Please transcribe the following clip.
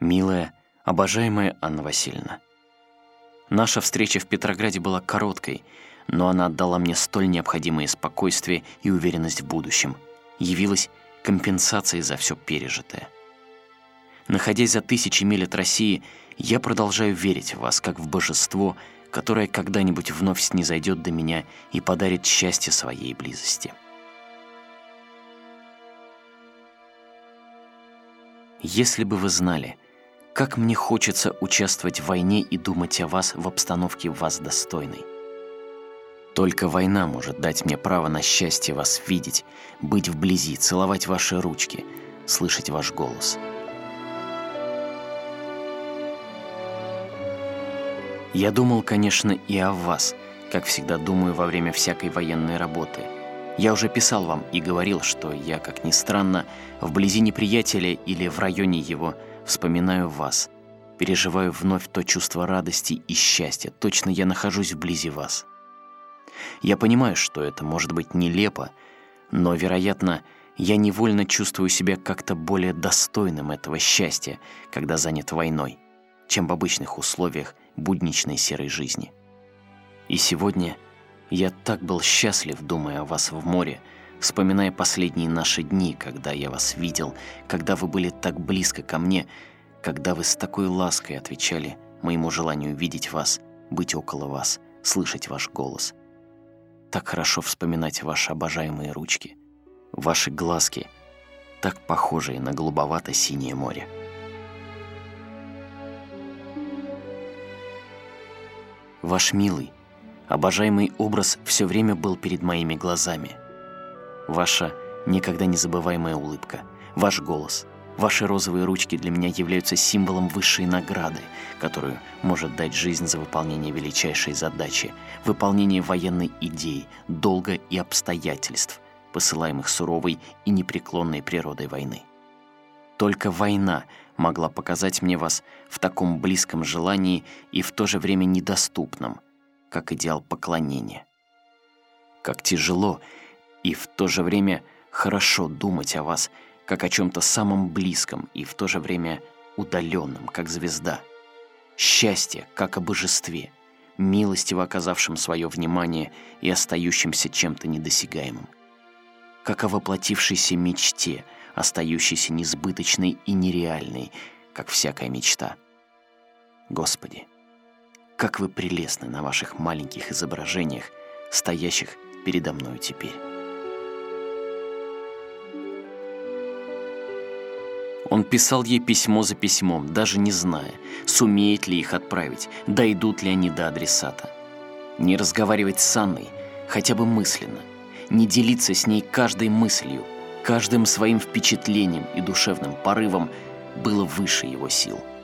Милая, обожаемая Анна Васильевна, наша встреча в Петрограде была короткой, но она отдала мне столь необходимое спокойствие и уверенность в будущем, явилась компенсацией за все пережитое. Находясь за тысячи миль от России, я продолжаю верить в вас, как в божество, которое когда-нибудь вновь снизойдет до меня и подарит счастье своей близости. Если бы вы знали, как мне хочется участвовать в войне и думать о вас в обстановке вас достойной. Только война может дать мне право на счастье вас видеть, быть вблизи, целовать ваши ручки, слышать ваш голос. Я думал, конечно, и о вас, как всегда думаю во время всякой военной работы – я уже писал вам и говорил, что я, как ни странно, вблизи неприятеля или в районе его вспоминаю вас, переживаю вновь то чувство радости и счастья, точно я нахожусь вблизи вас. Я понимаю, что это может быть нелепо, но, вероятно, я невольно чувствую себя как-то более достойным этого счастья, когда занят войной, чем в обычных условиях будничной серой жизни. И сегодня – я так был счастлив, думая о вас в море, вспоминая последние наши дни, когда я вас видел, когда вы были так близко ко мне, когда вы с такой лаской отвечали моему желанию видеть вас, быть около вас, слышать ваш голос. Так хорошо вспоминать ваши обожаемые ручки, ваши глазки, так похожие на голубовато-синее море. Ваш милый, Обожаемый образ все время был перед моими глазами. Ваша никогда не забываемая улыбка, ваш голос, ваши розовые ручки для меня являются символом высшей награды, которую может дать жизнь за выполнение величайшей задачи, выполнение военной идеи, долга и обстоятельств, посылаемых суровой и непреклонной природой войны. Только война могла показать мне вас в таком близком желании и в то же время недоступном – как идеал поклонения. Как тяжело и в то же время хорошо думать о вас, как о чем-то самом близком и в то же время удаленном, как звезда. Счастье, как о божестве, милостиво оказавшем свое внимание и остающимся чем-то недосягаемым. Как о воплотившейся мечте, остающейся несбыточной и нереальной, как всякая мечта. Господи, как вы прелестны на ваших маленьких изображениях, стоящих передо мною теперь. Он писал ей письмо за письмом, даже не зная, сумеет ли их отправить, дойдут ли они до адресата. Не разговаривать с Анной, хотя бы мысленно, не делиться с ней каждой мыслью, каждым своим впечатлением и душевным порывом было выше его сил –